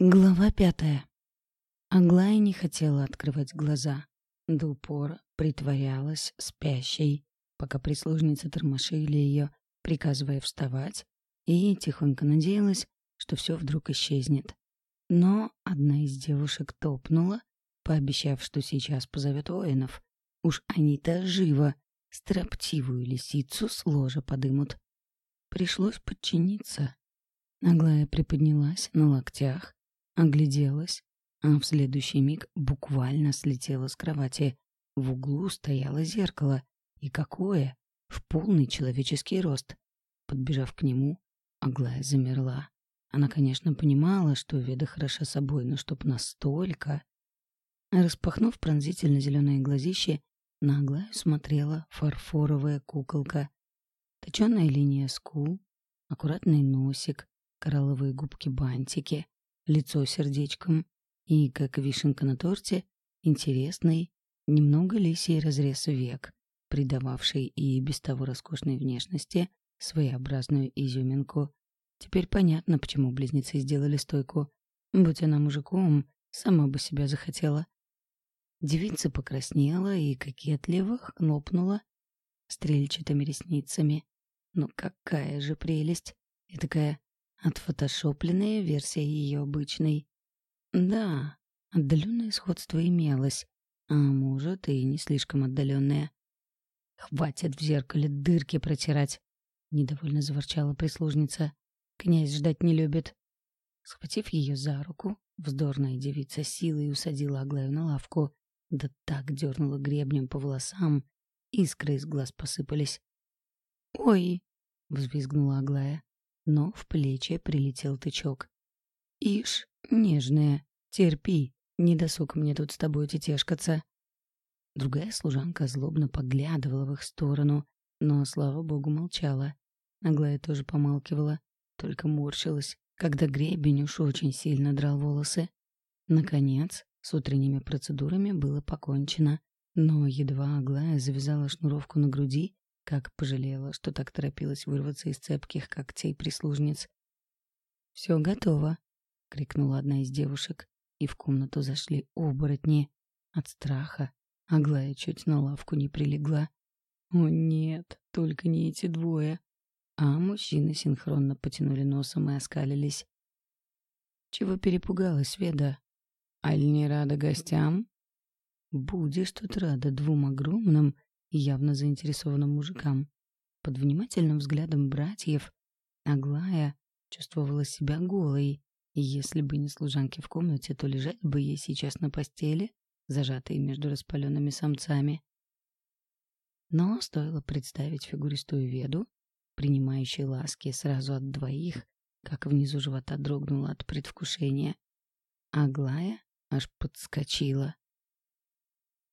Глава пятая. Аглая не хотела открывать глаза. До упора притворялась спящей, пока прислужницы тормошили ее, приказывая вставать, и тихонько надеялась, что все вдруг исчезнет. Но одна из девушек топнула, пообещав, что сейчас позовет воинов. Уж они-то живо строптивую лисицу с ложа подымут. Пришлось подчиниться. Аглая приподнялась на локтях, Огляделась, а в следующий миг буквально слетела с кровати. В углу стояло зеркало. И какое! В полный человеческий рост. Подбежав к нему, Аглая замерла. Она, конечно, понимала, что Веда хороша собой, но чтоб настолько... Распахнув пронзительно зеленые глазищи, на Аглаю смотрела фарфоровая куколка. Точеная линия скул, аккуратный носик, коралловые губки-бантики, лицо сердечком и, как вишенка на торте, интересный, немного лисий разрез век, придававший и без того роскошной внешности своеобразную изюминку. Теперь понятно, почему близнецы сделали стойку. Будь она мужиком, сама бы себя захотела. Девица покраснела и кокетливо хлопнула стрельчатыми ресницами. Ну какая же прелесть! И такая Отфотошопленная версия ее обычной. Да, отдаленное сходство имелось, а может и не слишком отдаленное. «Хватит в зеркале дырки протирать!» — недовольно заворчала прислужница. «Князь ждать не любит». Схватив ее за руку, вздорная девица силой усадила Аглаю на лавку, да так дернула гребнем по волосам, искры из глаз посыпались. «Ой!» — взвизгнула Аглая но в плечи прилетел тычок. «Ишь, нежная, терпи, не досуг мне тут с тобой тетешкаться». Другая служанка злобно поглядывала в их сторону, но, слава богу, молчала. Аглая тоже помалкивала, только морщилась, когда гребень уж очень сильно драл волосы. Наконец, с утренними процедурами было покончено, но едва Аглая завязала шнуровку на груди, как пожалела, что так торопилась вырваться из цепких когтей прислужниц. «Все готово!» — крикнула одна из девушек, и в комнату зашли оборотни. От страха Аглая чуть на лавку не прилегла. «О нет, только не эти двое!» А мужчины синхронно потянули носом и оскалились. «Чего перепугалась, Веда? Аль не рада гостям?» «Будешь тут рада двум огромным явно заинтересованным мужикам. Под внимательным взглядом братьев Аглая чувствовала себя голой, и если бы не служанки в комнате, то лежать бы ей сейчас на постели, зажатой между распаленными самцами. Но стоило представить фигуристую веду, принимающей ласки сразу от двоих, как внизу живота дрогнула от предвкушения. Аглая аж подскочила.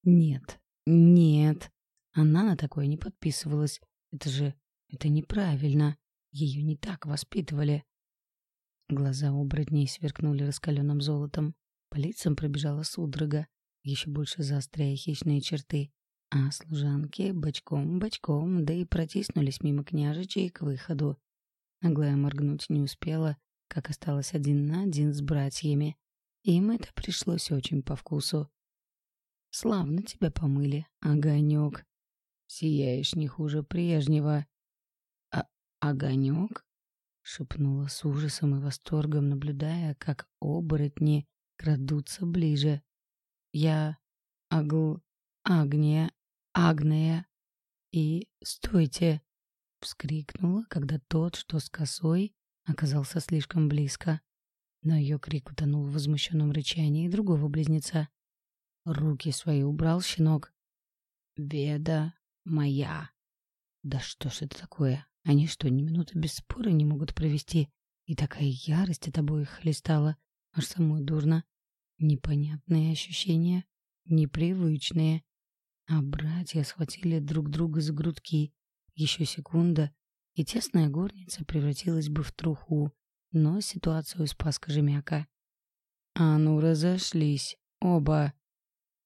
«Нет, нет, она на такое не подписывалась. Это же... это неправильно. Ее не так воспитывали. Глаза оборотней сверкнули раскаленным золотом. По лицам пробежала судорога, еще больше заостряя хищные черты. А служанки бочком-бочком, да и протиснулись мимо княжичей к выходу. Аглая моргнуть не успела, как осталась один на один с братьями. Им это пришлось очень по вкусу. «Славно тебя помыли, огонек», Сияешь не хуже прежнего. А огонек? Шепнула с ужасом и восторгом, наблюдая, как оборотни крадутся ближе. Я агл... Агния... Агния... И... Стойте! Вскрикнула, когда тот, что с косой, оказался слишком близко. Но ее крик утонул в возмущенном рычании другого близнеца. Руки свои убрал щенок. «Веда, моя. Да что ж это такое? Они что, ни минуты без спора не могут провести? И такая ярость от обоих хлестала, аж самой дурно. Непонятные ощущения, непривычные. А братья схватили друг друга за грудки. Еще секунда, и тесная горница превратилась бы в труху. Но ситуацию спас Кожемяка. «А ну, разошлись, оба!»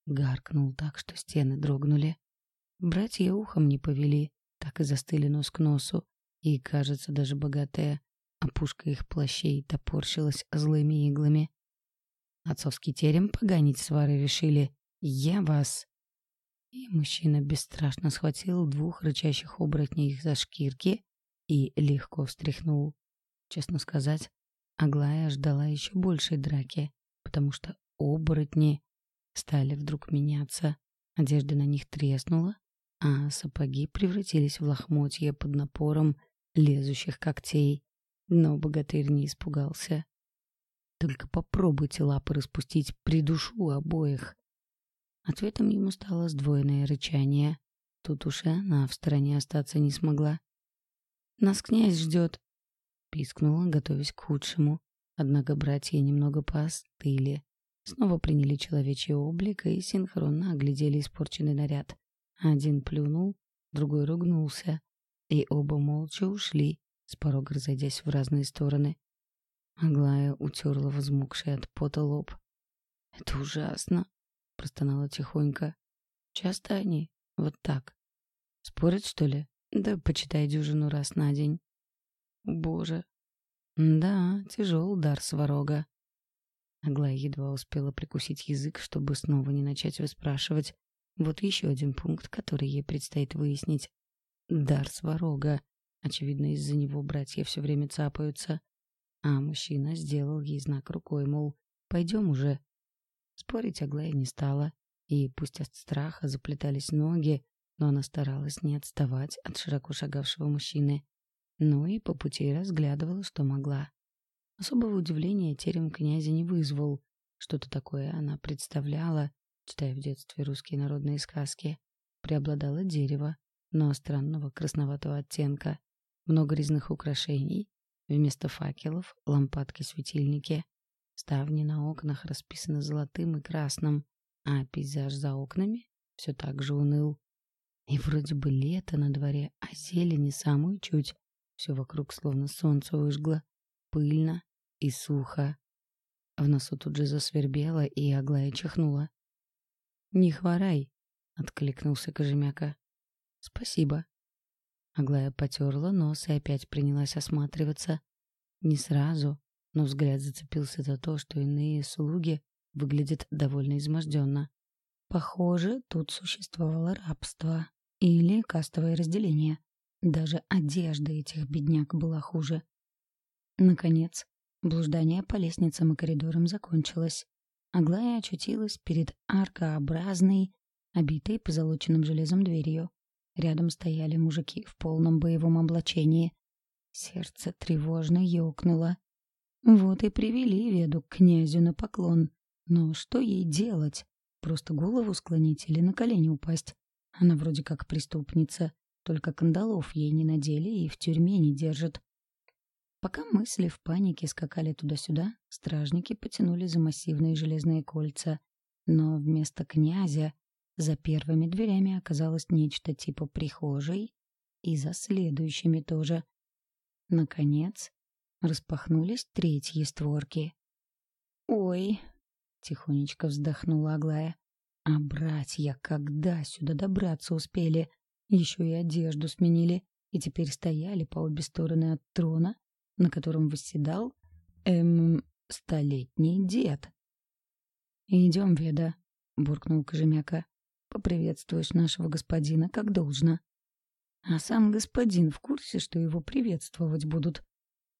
Гаркнул так, что стены дрогнули. Братья ухом не повели, так и застыли нос к носу, и, кажется, даже богатая опушка их плащей топорщилась злыми иглами. Отцовский терем поганить свары решили. Я вас...» И мужчина бесстрашно схватил двух рычащих оборотней за шкирки и легко встряхнул. Честно сказать, Аглая ждала еще большей драки, потому что оборотни стали вдруг меняться. Одежда на них треснула, а сапоги превратились в лохмотья под напором лезущих когтей. Но богатырь не испугался. Только попробуйте лапы распустить, придушу обоих. Ответом ему стало сдвоенное рычание. Тут уж и она в стороне остаться не смогла. «Нас князь ждет!» — пискнула, готовясь к худшему. Однако братья немного поостыли. Снова приняли человечий облик и синхронно оглядели испорченный наряд. Один плюнул, другой ругнулся, и оба молча ушли, с порога разойдясь в разные стороны. Аглая утерла взмокший от пота лоб. «Это ужасно!» — простонала тихонько. «Часто они? Вот так? Спорят, что ли? Да почитай дюжину раз на день». «Боже!» «Да, тяжел дар сварога». Аглая едва успела прикусить язык, чтобы снова не начать выспрашивать. Вот еще один пункт, который ей предстоит выяснить. Дар сварога. Очевидно, из-за него братья все время цапаются. А мужчина сделал ей знак рукой, мол, пойдем уже. Спорить Аглая не стала, и пусть от страха заплетались ноги, но она старалась не отставать от широко шагавшего мужчины. Ну и по пути разглядывала, что могла. Особого удивления терем князя не вызвал. Что-то такое она представляла, читая в детстве русские народные сказки. Преобладало дерево, но странного красноватого оттенка. Много резных украшений, Вместо факелов — лампадки-светильники. Ставни на окнах расписаны золотым и красным, а пейзаж за окнами все так же уныл. И вроде бы лето на дворе, а зелени самую чуть. Все вокруг словно солнце выжгло. Пыльно и сухо. В носу тут же засвербело, и Аглая чихнула. «Не хворай», — откликнулся Кожемяка. «Спасибо», Аглая потерла нос и опять принялась осматриваться. Не сразу, но взгляд зацепился за то, что иные слуги выглядят довольно изможденно. Похоже, тут существовало рабство или кастовое разделение. Даже одежда этих бедняк была хуже. Наконец, блуждание по лестницам и коридорам закончилось. Аглая очутилась перед аркообразной, обитой позолоченным железом дверью. Рядом стояли мужики в полном боевом облачении. Сердце тревожно ёкнуло. Вот и привели Веду к князю на поклон. Но что ей делать? Просто голову склонить или на колени упасть? Она вроде как преступница, только кандалов ей не надели и в тюрьме не держат. Пока мысли в панике скакали туда-сюда, стражники потянули за массивные железные кольца. Но вместо князя за первыми дверями оказалось нечто типа прихожей, и за следующими тоже. Наконец, распахнулись третьи створки. «Ой!» — тихонечко вздохнула Аглая. «А братья когда сюда добраться успели? Еще и одежду сменили, и теперь стояли по обе стороны от трона, на котором восседал, эм, столетний дед». «Идем, Веда», — буркнул Кожемяка поприветствуешь нашего господина как должно. А сам господин в курсе, что его приветствовать будут.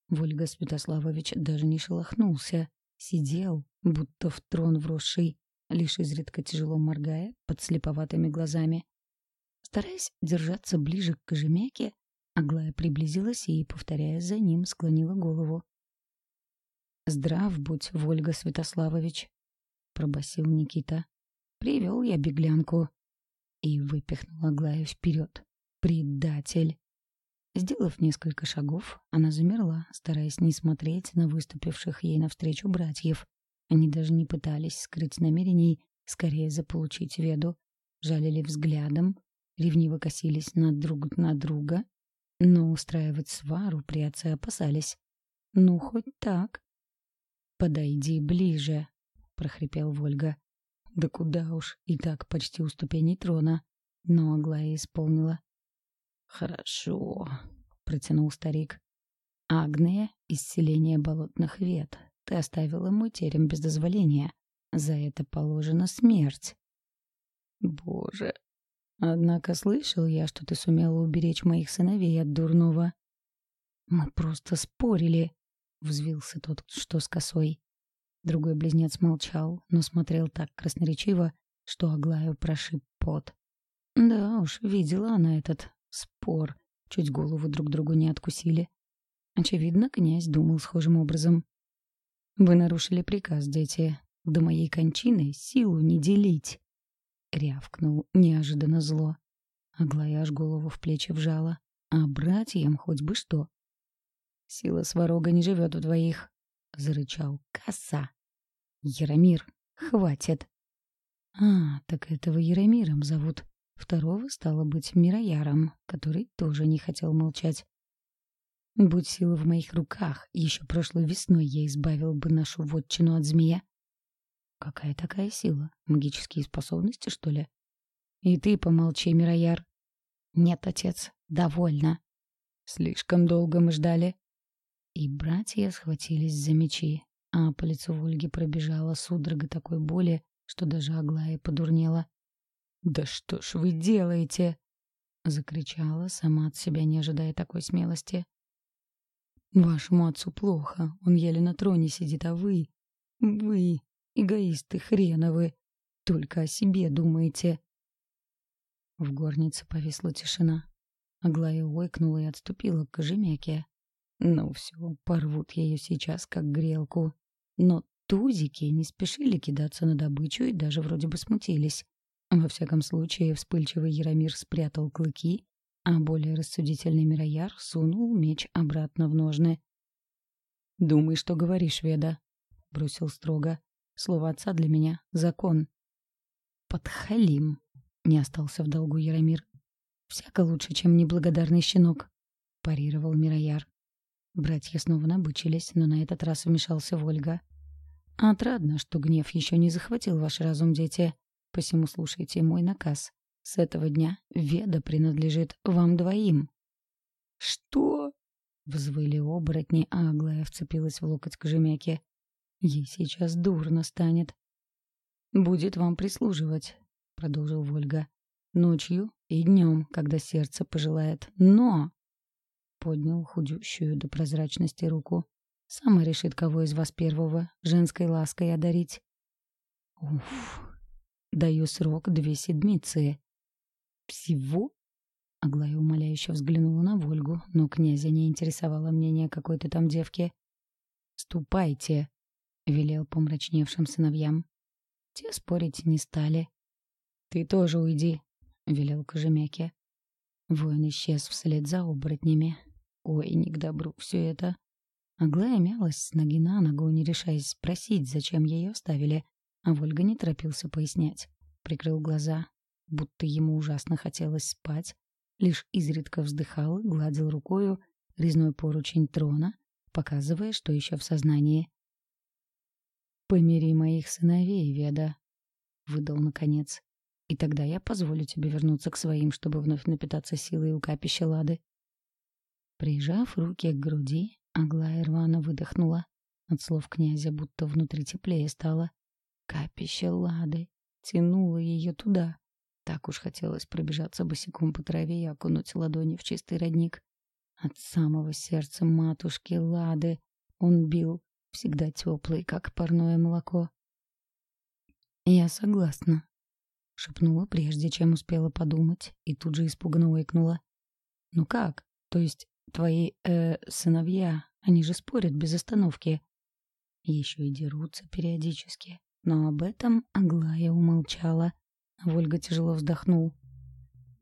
Вольга Святославович даже не шелохнулся. Сидел, будто в трон вросший, лишь изредка тяжело моргая под слеповатыми глазами. Стараясь держаться ближе к кожемяке, Аглая приблизилась и, повторяя за ним, склонила голову. «Здрав будь, Вольга Святославович», — пробасил Никита. Привел я беглянку. И выпихнул Аглаю вперед. Предатель. Сделав несколько шагов, она замерла, стараясь не смотреть на выступивших ей навстречу братьев. Они даже не пытались скрыть намерений скорее заполучить веду, жалили взглядом, ревниво косились на друг на друга, но устраивать свару при отце опасались. «Ну, хоть так». «Подойди ближе», — прохрипел Вольга. Да куда уж, и так почти у ступеней трона. Но Аглая исполнила. «Хорошо», — протянул старик. «Агния — исцеление болотных вет. Ты оставила мой терем без дозволения. За это положена смерть. Боже. Однако слышал я, что ты сумела уберечь моих сыновей от дурного. Мы просто спорили, — взвился тот, что с косой. Другой близнец молчал, но смотрел так красноречиво, что Аглаю прошиб пот. Да уж, видела она этот спор. Чуть голову друг другу не откусили. Очевидно, князь думал схожим образом. «Вы нарушили приказ, дети. До моей кончины силу не делить!» Рявкнул неожиданно зло. Аглая аж голову в плечи вжала. «А братьям хоть бы что!» «Сила сварога не живет в двоих!» — зарычал коса. «Яромир, хватит!» «А, так этого Яромиром зовут!» Второго стало быть Мирояром, который тоже не хотел молчать. Будь сила в моих руках, еще прошлой весной я избавил бы нашу вотчину от змея. Какая такая сила? Магические способности, что ли? И ты помолчи, Мирояр. Нет, отец, довольно. Слишком долго мы ждали. И братья схватились за мечи, а по лицу Ольги пробежала судорога такой боли, что даже Аглая подурнела. «Да что ж вы делаете?» — закричала, сама от себя не ожидая такой смелости. «Вашему отцу плохо, он еле на троне сидит, а вы... Вы, эгоисты хреновы, только о себе думаете». В горнице повисла тишина. Аглая ойкнула и отступила к кожемяке. Ну все, порвут ее сейчас, как грелку. Но тузики не спешили кидаться на добычу и даже вроде бы смутились. Во всяком случае, вспыльчивый Яромир спрятал клыки, а более рассудительный Мирояр сунул меч обратно в ножны. «Думай, что говоришь, Веда», — бросил строго. «Слово отца для меня — закон». «Подхалим», — не остался в долгу Яромир. «Всяко лучше, чем неблагодарный щенок», — парировал Мирояр. Братья снова набычились, но на этот раз вмешался Вольга. «Отрадно, что гнев еще не захватил ваш разум, дети. Посему слушайте мой наказ. С этого дня Веда принадлежит вам двоим». «Что?» — взвыли оборотни, а Аглая вцепилась в локоть кожемяки. «Ей сейчас дурно станет». «Будет вам прислуживать», — продолжил Вольга. «Ночью и днем, когда сердце пожелает. Но...» Поднял худющую до прозрачности руку. «Сама решит, кого из вас первого женской лаской одарить». «Уф, Даю срок две седмицы. Всего? Аглая умоляюще взглянула на Вольгу, но князя не интересовало мнение какой-то там девки. «Ступайте», — велел помрачневшим сыновьям. Те спорить не стали. «Ты тоже уйди», — велел Кожемяке. Воин исчез вслед за оборотнями. Ой, не к добру все это. Аглая мялась с ноги на ногу, не решаясь спросить, зачем ее оставили, а Вольга не торопился пояснять. Прикрыл глаза, будто ему ужасно хотелось спать, лишь изредка вздыхал, гладил рукою резной поручень трона, показывая, что еще в сознании. «Помири моих сыновей, Веда», — выдал наконец. «И тогда я позволю тебе вернуться к своим, чтобы вновь напитаться силой у капища Лады». Прижав руки к груди, Аглая рвано выдохнула. От слов князя будто внутри теплее стало. Капище Лады. Тянуло ее туда. Так уж хотелось пробежаться босиком по траве и окунуть ладони в чистый родник. От самого сердца матушки Лады он бил, всегда теплый, как парное молоко. «Я согласна», — шепнула, прежде чем успела подумать, и тут же испуганно уикнула. «Ну как? То есть твои, э, сыновья, они же спорят без остановки?» Еще и дерутся периодически. Но об этом Аглая умолчала. Вольга тяжело вздохнул.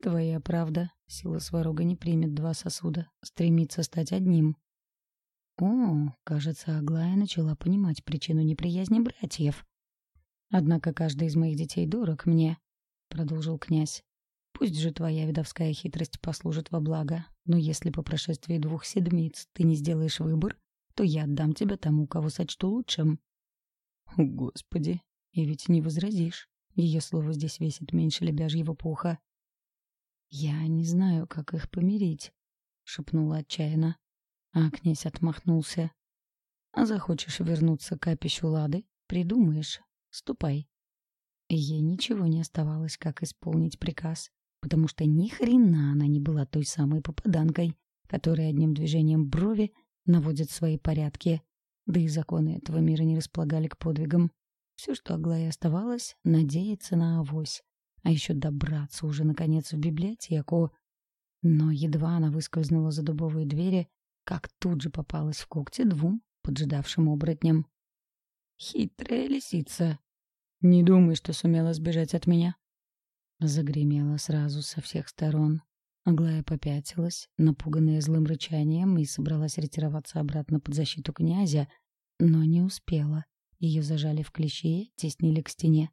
«Твоя правда. Сила сварога не примет два сосуда. Стремится стать одним». О, кажется, Аглая начала понимать причину неприязни братьев. «Однако каждый из моих детей дорог мне», — продолжил князь. «Пусть же твоя видовская хитрость послужит во благо, но если по прошествии двух седмиц ты не сделаешь выбор, то я отдам тебя тому, кого сочту лучшим». Господи, и ведь не возразишь. Ее слово здесь весит меньше лебяжьего пуха. «Я не знаю, как их помирить», — шепнула отчаянно. А князь отмахнулся. А захочешь вернуться к капищу Лады, придумаешь. Ступай. Ей ничего не оставалось, как исполнить приказ, потому что ни хрена она не была той самой попаданкой, которая одним движением брови наводит свои порядки. Да и законы этого мира не располагали к подвигам. Все, что Аглае оставалось, надеяться на авось. А еще добраться уже, наконец, в библиотеку. Но едва она выскользнула за дубовые двери, как тут же попалась в когти двум поджидавшим оборотням. «Хитрая лисица! Не думай, что сумела сбежать от меня!» Загремела сразу со всех сторон. Аглая попятилась, напуганная злым рычанием, и собралась ретироваться обратно под защиту князя, но не успела. Ее зажали в клещи, теснили к стене.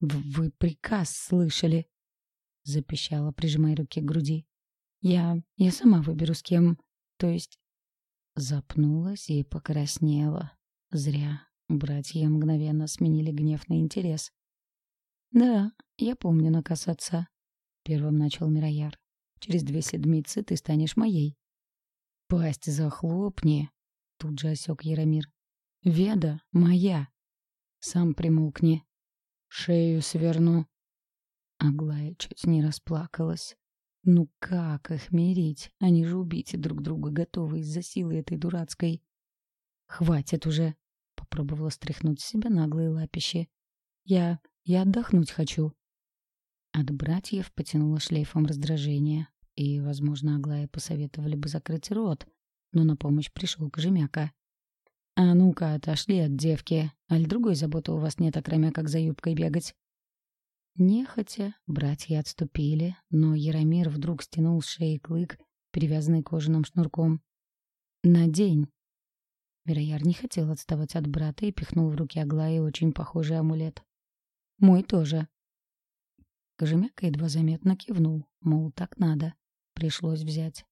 «Вы приказ слышали!» — запищала, прижимая руки к груди. «Я... я сама выберу с кем... то есть...» Запнулась и покраснела. Зря. Братья мгновенно сменили гнев на интерес. «Да, я помню наказ отца», — первым начал Мирояр. «Через две седмицы ты станешь моей». «Пасть захлопни», — тут же осек Яромир. «Веда моя». «Сам примолкни». «Шею сверну». Аглая чуть не расплакалась. Ну как их мирить? Они же убить друг друга готовы из-за силы этой дурацкой. «Хватит уже», — попробовала стряхнуть с себя наглые лапищи. «Я... я отдохнуть хочу». От братьев потянуло шлейфом раздражения, и, возможно, Аглае посоветовали бы закрыть рот, но на помощь пришел Кожемяка. «А ну-ка, отошли от девки, аль другой заботы у вас нет, окромя как за юбкой бегать». Нехотя братья отступили, но Яромир вдруг стянул с шеи клык, перевязанный кожаным шнурком. «Надень!» Мирояр не хотел отставать от брата и пихнул в руки Аглаи очень похожий амулет. «Мой тоже». Кожемяка едва заметно кивнул, мол, так надо. Пришлось взять.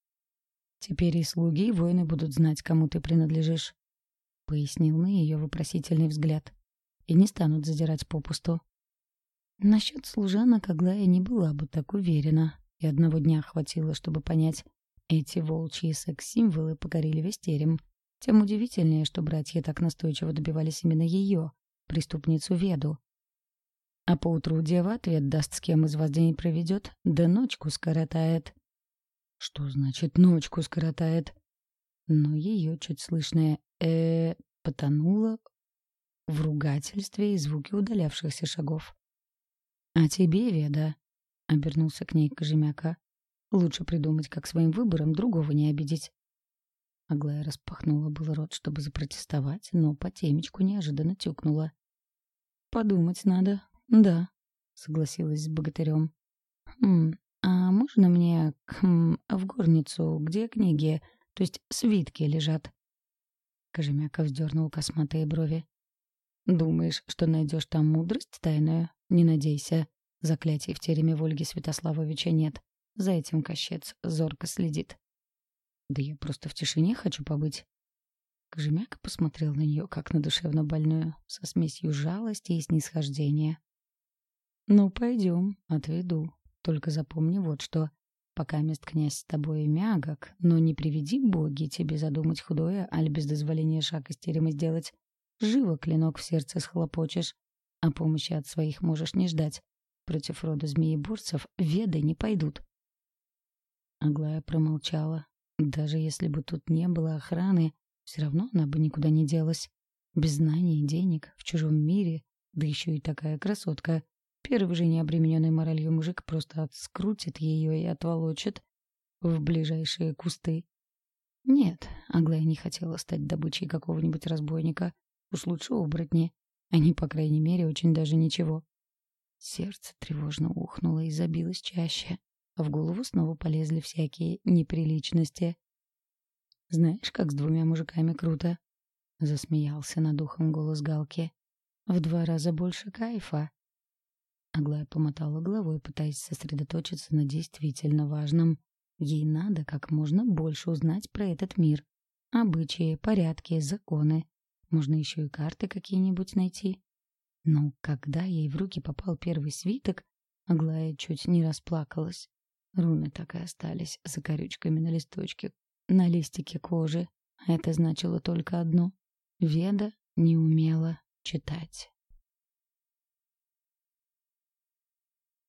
«Теперь и слуги, и воины будут знать, кому ты принадлежишь», — пояснил на ее вопросительный взгляд. «И не станут задирать попусту. Насчет служанок Аглая не была бы так уверена, и одного дня хватило, чтобы понять, эти волчьи секс-символы покорили весь терем. Тем удивительнее, что братья так настойчиво добивались именно ее, преступницу Веду. А поутру дева ответ даст, с кем из вас день проведет, да ночку скоротает. Что значит «ночку скоротает»? Но ее чуть слышное э, потонуло в ругательстве и звуке удалявшихся шагов. «А тебе, Веда», — обернулся к ней Кожемяка, — «лучше придумать, как своим выбором другого не обидеть». Аглая распахнула был рот, чтобы запротестовать, но по темечку неожиданно тюкнула. «Подумать надо, да», — согласилась с богатырем. «Хм, а можно мне хм, в горницу, где книги, то есть свитки лежат?» Кожемяка вздернул косматые брови. «Думаешь, что найдешь там мудрость тайную? Не надейся. Заклятий в тереме Вольги Святославовича нет. За этим кощец зорко следит. Да я просто в тишине хочу побыть. Кожемяка посмотрел на нее, как на душевно больную, со смесью жалости и снисхождения. «Ну, пойдем, отведу. Только запомни вот что. Пока мест князь с тобой мягок, но не приведи боги тебе задумать худое, аль без дозволения шаг из терема сделать. Живо клинок в сердце схлопочешь, а помощи от своих можешь не ждать. Против рода змееборцев веды не пойдут. Аглая промолчала. Даже если бы тут не было охраны, все равно она бы никуда не делась. Без знаний и денег, в чужом мире, да еще и такая красотка. Первый же необремененный моралью мужик просто отскрутит ее и отволочит в ближайшие кусты. Нет, Аглая не хотела стать добычей какого-нибудь разбойника. Уж лучше оборотни. Они, по крайней мере, очень даже ничего. Сердце тревожно ухнуло и забилось чаще, а в голову снова полезли всякие неприличности. «Знаешь, как с двумя мужиками круто?» — засмеялся над ухом голос Галки. «В два раза больше кайфа». Аглая помотала головой, пытаясь сосредоточиться на действительно важном. Ей надо как можно больше узнать про этот мир. Обычаи, порядки, законы. Можно еще и карты какие-нибудь найти. Но когда ей в руки попал первый свиток, Аглая чуть не расплакалась. Руны так и остались за корючками на листочке, на листике кожи. А это значило только одно Веда не умела читать.